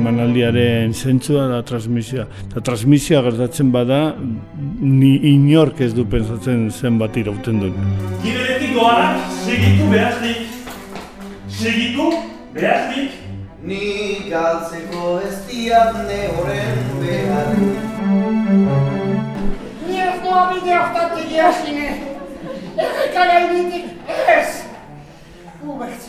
emanaldiaren zentzua da transmisioa. Eta transmisioa gertatzen bada, ni inork ez du pensatzen zen bat irauten duen. Giberetik doanak, segitu behaznik. Segitu behaznik. Ni galtzeko ez diat ne horren behar. Ni ez doa bide hortatik jasine. Errekara initik ez.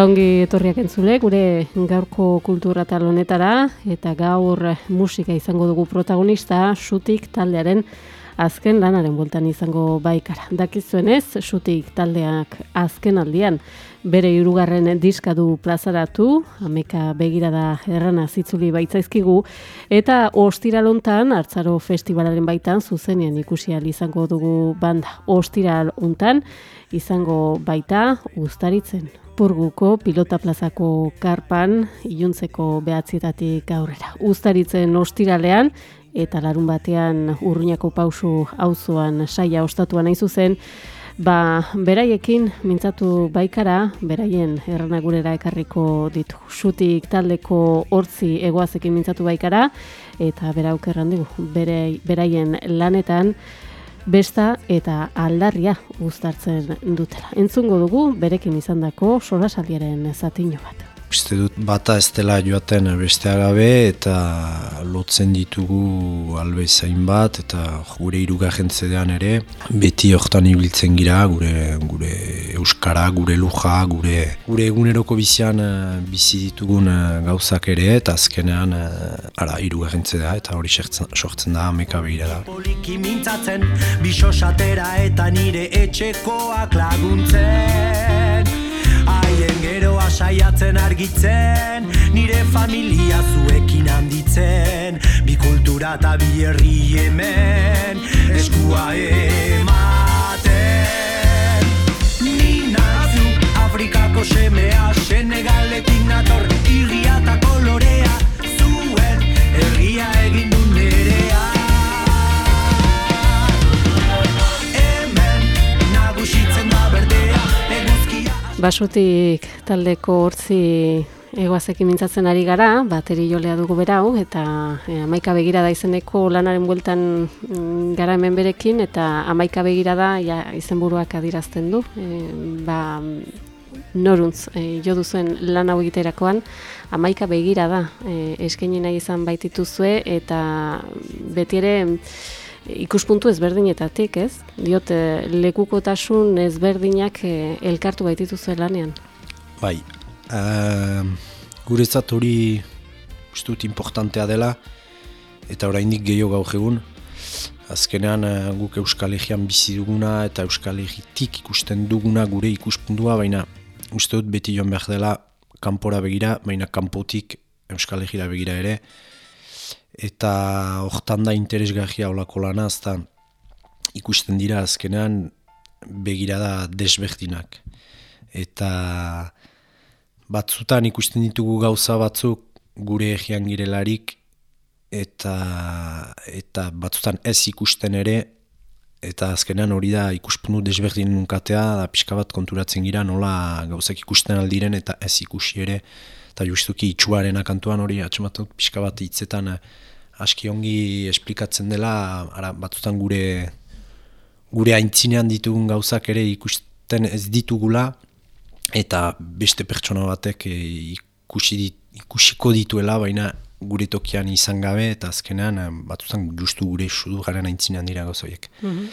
Baungi etorriak entzule, gure gaurko kultura tal honetara, eta gaur musika izango dugu protagonista, sutik taldearen azken lanaren bueltan izango baikara. Dakizuenez, sutik taldeak azken aldian, bere hirugarren diska du plazaratu, ameka begirada errana zitzuli baitzaizkigu, eta ostiralontan, hartzaro festivalaren baitan, zuzenean ikusi izango dugu banda. Ostiral hontan izango baita ustaritzen. Purguko pilota plazako karpan iluntzeko behatzietatik aurrera. Uztaritzen ostiralean eta larun batean urruñako pausu auzoan saia ostatuan nahi zuzen, ba, beraiekin mintzatu baikara, beraien erranagurera ekarriko ditu. Sutik taldeko hortzi egoazekin mintzatu baikara, eta bera aukerran dugu, bere, beraien lanetan, besta eta aldarria uztartzen dutela. Entzungo dugu berekin izandako sorasaldiaren zatino bat. Uste dut bata ez dela joaten bestea gabe eta lotzen ditugu albe zain bat eta gure irugarren zedean ere beti hortan ibiltzen gira gure, gure euskara, gure luja, gure, gure eguneroko bizian eh, bizi ditugun eh, gauzak ere eta azkenean eh, ara irugarren zedea eta hori sortzen, da ameka behira da. Poliki mintzatzen, bisosatera eta nire etxekoak laguntzen Haien saiatzen argitzen, nire familia zuekin handitzen Bi kultura eta bi herri hemen, eskua ematen. Ni nazu Afrikako semea, Senegaletik nator, irria eta kolorea Zuen herria egin Basutik taldeko hortzi egoazekin mintzatzen ari gara, bateri jolea dugu berau, eta e, amaika begirada izeneko lanaren bueltan mm, gara hemen berekin, eta amaika begirada ja, izenburuak adirazten du. E, ba, noruntz, e, jo duzuen lan hau egiterakoan, amaika begirada e, eskaini nahi izan baitituzue, eta beti ere ikuspuntu ezberdinetatik, ez? Diot, lekukotasun ezberdinak e, elkartu baitituzue lanean. Bai, uh, guretzat hori uste dut importantea dela eta oraindik gehiago gaur egun. Azkenean eh, guk Euskal Herrian bizi duguna eta Euskal Herritik ikusten duguna gure ikuspuntua, baina uste dut beti joan behar dela kanpora begira, baina kanpotik Euskal Herriera begira ere. Eta hortan da interesgarria olako lana, azta ikusten dira azkenean begirada desberdinak. Eta batzutan ikusten ditugu gauza batzuk gure egian girelarik eta eta batzutan ez ikusten ere eta azkenean hori da ikuspuntu desberdin nunkatea da pixka bat konturatzen gira nola gauzak ikusten aldiren eta ez ikusi ere eta justuki itxuaren akantuan hori atxamatu pixka bat hitzetan eh, aski ongi esplikatzen dela ara, batzutan gure gure aintzinean ditugun gauzak ere ikusten ez ditugula eta beste pertsona batek e, ikusi dit, ikusiko dituela, baina gure tokian izan gabe, eta azkenean e, batzutan justu gure sudu garen aintzinean dira gauzoiek. Mm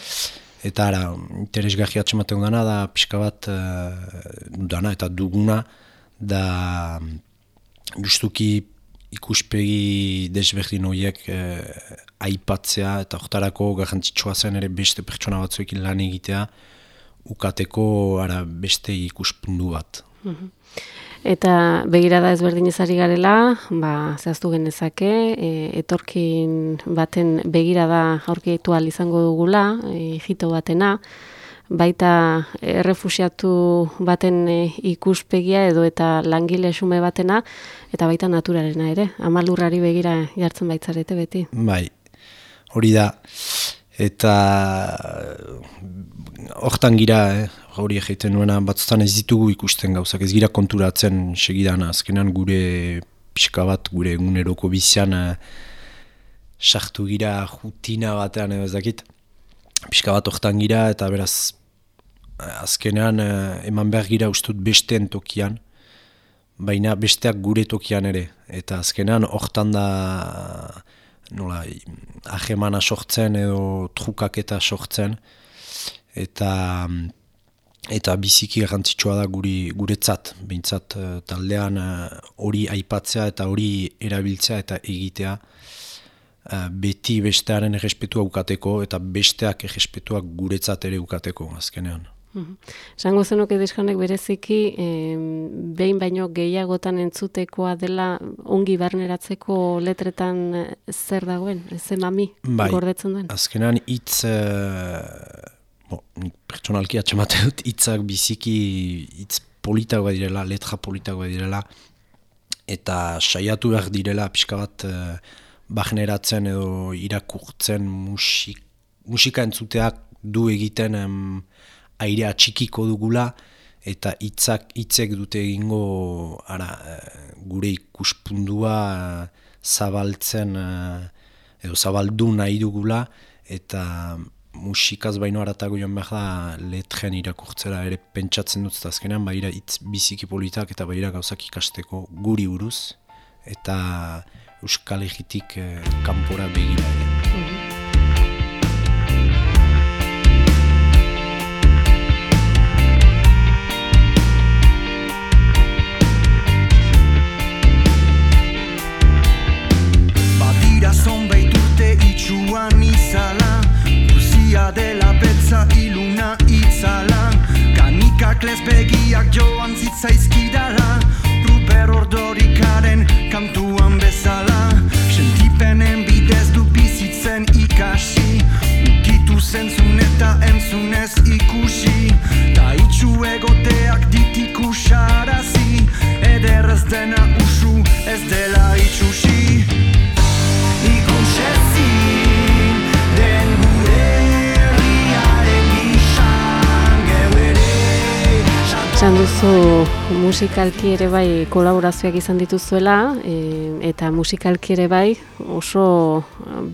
Eta ara, interesgarri atxematen dana da, pixka bat uh, dana eta duguna, da justuki ikuspegi desberdin horiek eh, aipatzea eta hortarako garrantzitsua zen ere beste pertsona batzuekin lan egitea ukateko ara beste ikuspundu bat. Eta begirada ezberdin ezari garela, ba, zehaztu genezake, e, etorkin baten begirada ahal izango dugula, e, jito batena, baita errefusiatu baten e, ikuspegia edo eta langile xume batena, eta baita naturarena ere. Amalurrari begira jartzen baitzarete beti. Bai, hori da. Eta hortan gira, eh, hori egiten nuena, batzutan ez ditugu ikusten gauzak, ez gira konturatzen segidan, azkenan gure pixka bat, gure eguneroko bizian eh, sartu gira jutina batean edo ez dakit. Pixka bat hortan gira eta beraz eh, azkenean eh, eman behar gira ustut besteen tokian, baina besteak gure tokian ere. Eta azkenean hortan da nola, ahemana sortzen edo trukaketa sortzen eta eta biziki garrantzitsua da guri guretzat behintzat eh, taldean eh, hori aipatzea eta hori erabiltzea eta egitea eh, beti bestearen errespetua ukateko eta besteak errespetuak guretzat ere ukateko azkenean. Zango zenuke diskonek bereziki, eh, behin baino gehiagotan entzutekoa dela ongi barneratzeko letretan eh, zer dagoen, ze mami Bai, gordetzen duen. azkenean hitz eh, bo, pertsonalki atxamate dut hitzak biziki hitz politagoa direla, letra politagoa direla eta saiatu behar direla pixka bat eh, barneratzen edo irakurtzen musik, musika entzuteak du egiten em, airea txikiko dugula eta hitzak hitzek dute egingo ara, eh, gure ikuspundua eh, zabaltzen eh, edo zabaldu nahi dugula eta musikaz baino aratago joan behar da letren irakurtzera ere pentsatzen dut eta azkenean baira hitz biziki politak eta baira gauzak ikasteko guri buruz eta Euskal eh, kanpora begira ere. Kanikak lesbegiak joan zitzaizkidala Esan duzu musikalki ere bai kolaborazioak izan dituzuela e, eta musikalki ere bai oso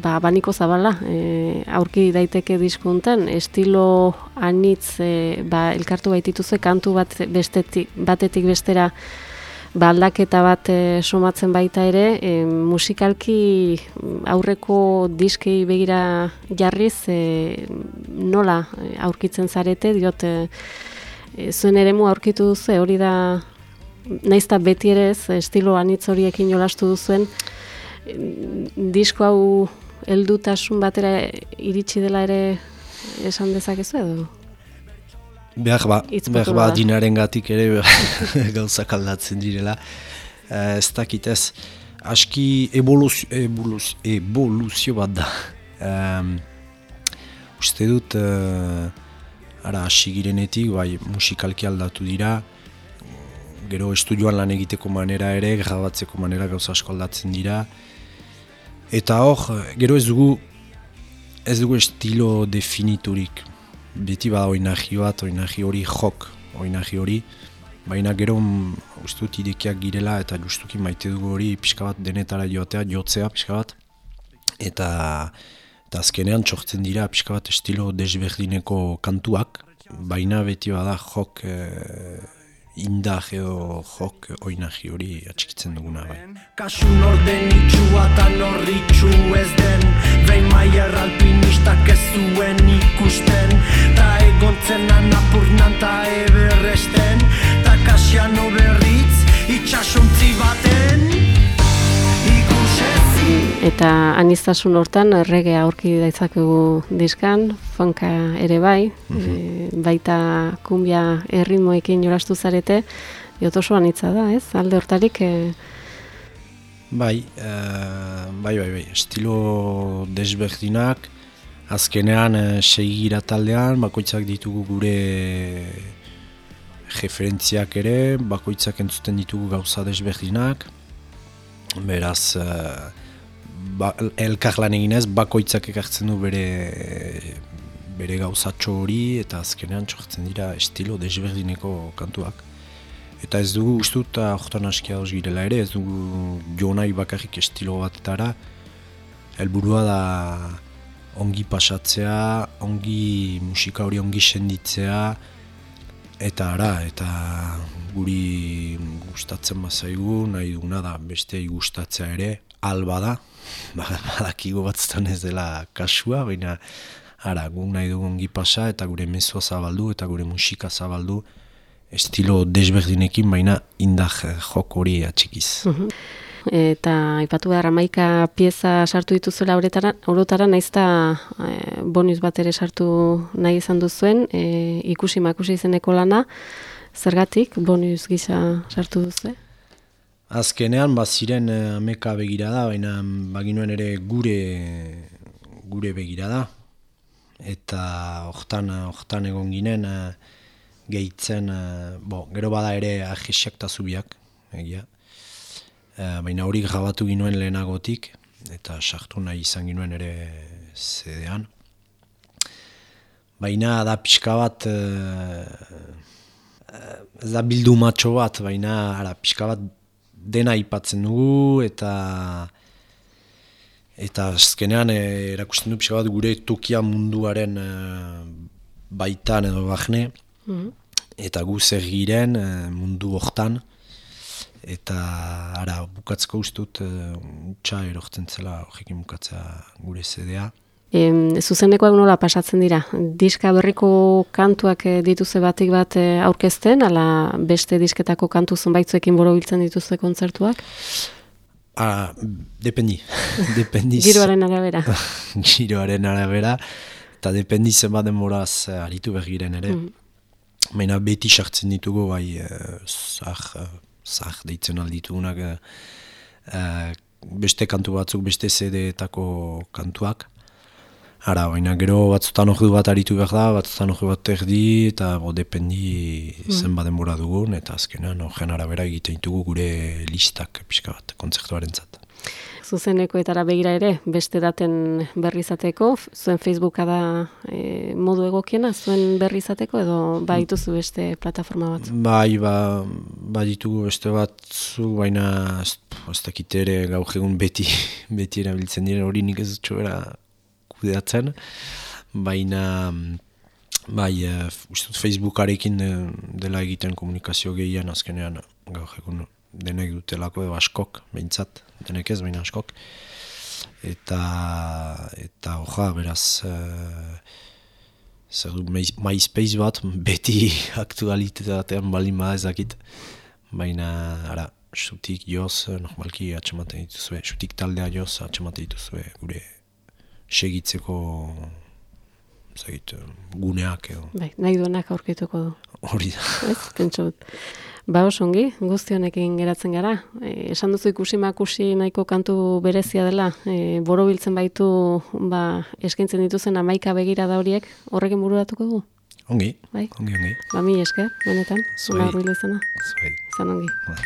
ba, baniko zabala e, aurki daiteke diskuntan estilo anitz e, ba, elkartu baitituzue kantu bat bestetik, batetik bestera ba, aldaketa bat e, somatzen baita ere e, musikalki aurreko diskei begira jarriz e, nola aurkitzen zarete diot e, E, zuen eremu aurkitu duzu, hori da, naizta beti ere ez, estilo anitz horiekin jolastu duzuen, em, disko hau heldutasun batera iritsi dela ere esan dezakezu edo? Behar ba, behar ba dinaren gatik ere gauzak aldatzen direla. Eh, ez dakit ez, aski evoluzio, evoluzio, evoluzio bat da. Um, uste dut, eh, ara hasi girenetik, bai musikalki aldatu dira, gero estudioan lan egiteko manera ere, grabatzeko manera gauza asko aldatzen dira. Eta hor, gero ez dugu, ez dugu estilo definiturik. Beti bada oinahi bat, oinahi hori jok, oinahi hori. Baina gero mm, uste dut idekiak girela eta justuki maite dugu hori pixka bat denetara joatea, jotzea pixka bat. Eta, eta azkenean txortzen dira pixka bat estilo desberdineko kantuak. Baina beti bada jok eh, indar edo jok oinahi hori atxikitzen duguna bai. Kasu norden itxua eta norritxu ez den Behin maier alpinistak ez zuen ikusten Ta egontzen anapurnan ta eberresten Ta kasiano berriz itxasontzi baten Eta anistasun hortan erregea aurki daitzakegu diskan, funka ere bai, e, baita kumbia erritmoekin jolastu zarete, diot oso anitza da, ez? Alde hortarik e, Bai, eh, bai, bai, bai, estilo desberdinak, azkenean uh, segira taldean, bakoitzak ditugu gure referentziak ere, bakoitzak entzuten ditugu gauza desberdinak, beraz, uh, ba, elkar eginez, bakoitzak ekartzen du bere bere gauzatxo hori, eta azkenean txortzen dira estilo desberdineko kantuak. Eta ez dugu ustut eta horretan askia dauz girela ere, ez dugu jo nahi bakarrik estilo batetara. Helburua da ongi pasatzea, ongi musika hori ongi senditzea, eta ara, eta guri gustatzen bazaigu, nahi duguna da beste gustatzea ere, alba da, badakigu batzutan ez dela kasua, baina ara, gu nahi dugu ongi pasa, eta gure mezua zabaldu, eta gure musika zabaldu, estilo desberdinekin, baina indar jok hori atxikiz. Mhm. Eta ipatu behar amaika pieza sartu dituzuela horretara, naiz eta e, bonus bat ere sartu nahi izan duzuen, e, ikusi makusi izeneko lana, zergatik bonus gisa sartu duzu? Azkenean, baziren e, ameka begira da, baina baginuen ere gure gure begira da. Eta hortan, hortan egon ginen, e, gehitzen, uh, bo, gero bada ere ahesiak eta egia. Baina hori grabatu ginuen lehenagotik, eta sartu nahi izan ginuen ere zedean. Baina da pixka bat, ez da bildu matxo bat, baina ara, pixka bat dena ipatzen dugu, eta eta azkenean erakusten du pixka bat gure tokia munduaren baitan edo bahne, Mhm. Eta gu zer giren eh, mundu hortan, eta ara bukatzko ustut utxa erortzen zela horrekin bukatzea gure zedea. E, zuzenekoak nola pasatzen dira? Diska berriko kantuak eh, dituze batik bat aurkezten, ala beste disketako kantu zonbaitzuekin borobiltzen dituze kontzertuak? Ah, dependi. dependi. Giroaren arabera. Giroaren arabera, eta dependi zenbat denboraz aritu bergiren ere. Mm. Baina beti sartzen ditugu, bai, uh, zah, zah deitzen alditugunak, uh, beste kantu batzuk, beste CD-etako kantuak. Ara, baina gero batzutan ordu bat aritu behar da, batzutan ordu bat erdi, eta bo, dependi mm. zen baden dugun, eta azkenean, horren arabera egiten ditugu gure listak, pixka bat, kontzertuaren zat zuzenekoetara begira ere, beste daten berri izateko, zuen Facebooka da e, modu egokiena, zuen berri izateko, edo baituzu beste plataforma bat? Bai, ba, ba ditugu beste batzu, baina ez dakit ere gaur egun beti, beti erabiltzen dira hori nik ez txobera kudeatzen, baina bai, uh, Facebookarekin dela egiten komunikazio gehian azkenean gaur egun denek dutelako edo askok, behintzat, denek ez, baina askok. Eta, eta hoja, beraz, uh, zer du, MySpace bat, beti aktualitatean bali ma ezakit, baina, ara, sutik joz, normalki atxematen dituzue, sutik taldea joz atxematen dituzue, gure segitzeko zagit, guneak edo. Bai, nahi duenak aurkituko du. Hori da. Ez, pentsot. Ba osongi, guzti honekin geratzen gara. E, esan duzu ikusi makusi nahiko kantu berezia dela, e, boro biltzen baitu ba, eskaintzen dituzen amaika begira da horiek, horrekin bururatuko dugu? Ongi, bai? ongi, ongi. Ba mi esker, benetan, zuna horri lezena. Zuei. Zan ongi. Ba.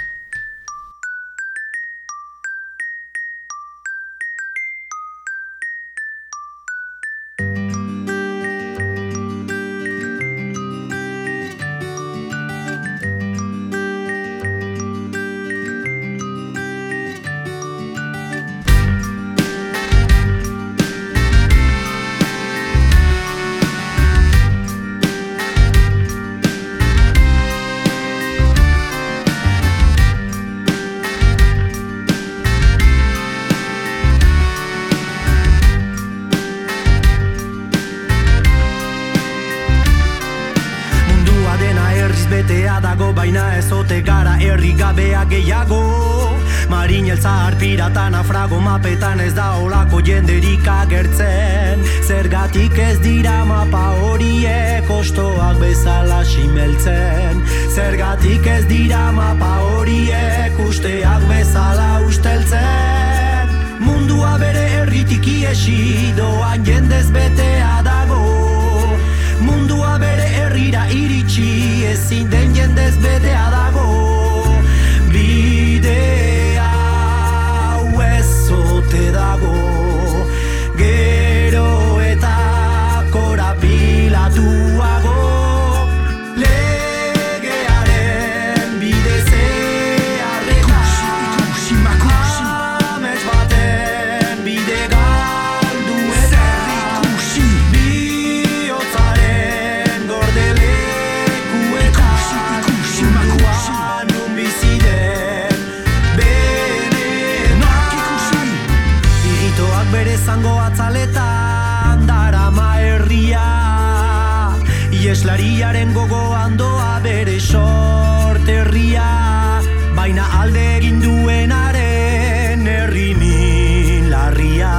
Zergatik ez dira mapa horiek usteak bezala usteltzen. Mundua bere erritik iesi doan jendez betea dago. Mundua bere herrira iritsi ezin den jendez betea dago Iritoak bere zango atzaletan darama herria. Ieslariaren gogoan doa bere sorterria Baina alde egin duenaren herri min larria.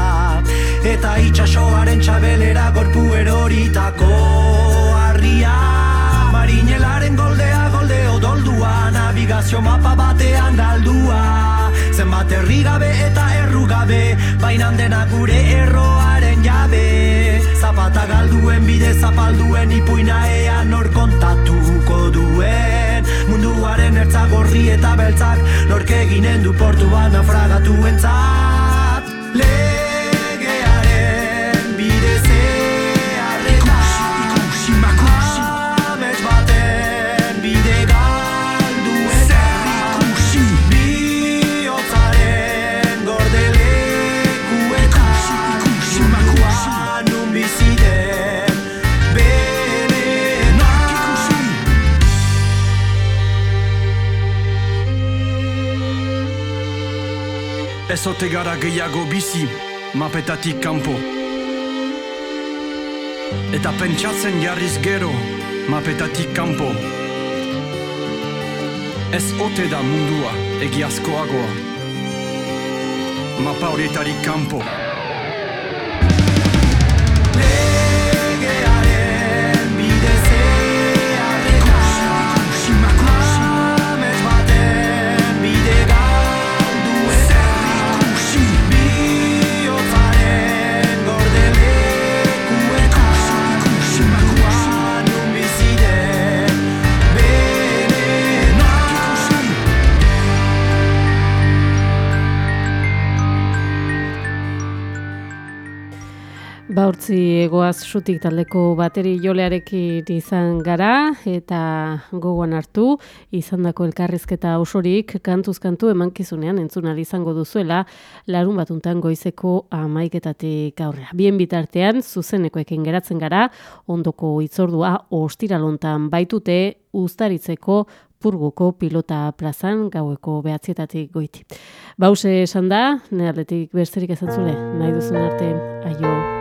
Eta itxasoaren txabelera gorpu eroritako harria. Marinelaren goldea golde odoldua Navigazio mapa batean galdua Zenbat herri gabe eta errugabe Baina dena gure erroaren jabe. Zapata galduen bide zapalduen ipuina ea nor kontatuko duen. Munduaren ertza gorri eta beltzak Nork eginen du portuan naufragatu entzat Ez ote gara gehiago bizi mapetatik kanpo. Eta pentsatzen jarriz gero mapetatik kanpo. Ez ote da mundua egiazkoagoa. Mapa horietarik kanpo Egoaz sutik taldeko bateri jolearekin izan gara eta gogoan hartu izandako elkarrizketa osorik kantuz kantu emankizunean entzunal izango duzuela larun batuntan goizeko amaiketatik aurrera. Bien bitartean zuzenekoekin geratzen gara ondoko itzordua ostiralontan baitute ustaritzeko purguko pilota plazan gaueko behatzietatik goiti. Bause esan da, neharletik besterik ezatzule, nahi duzun arte, aio.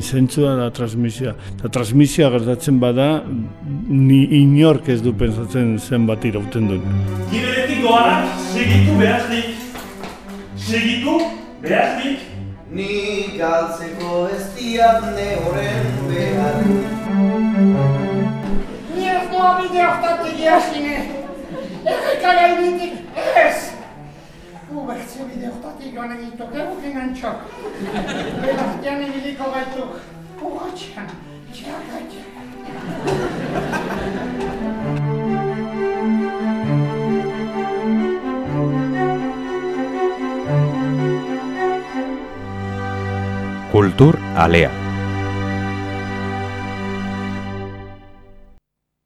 Ekitaldiaren zentzua da transmisioa. Eta transmisioa gertatzen bada, ni inork ez du pensatzen zenbat irauten duen. Giberetik doanak segitu behaznik. Segitu behaznik. Ni galtzeko ez diat ne horren behar Ni ez doa bide hortatik jasine. Erreka gainetik ez. üvegszívide Kultur Alea.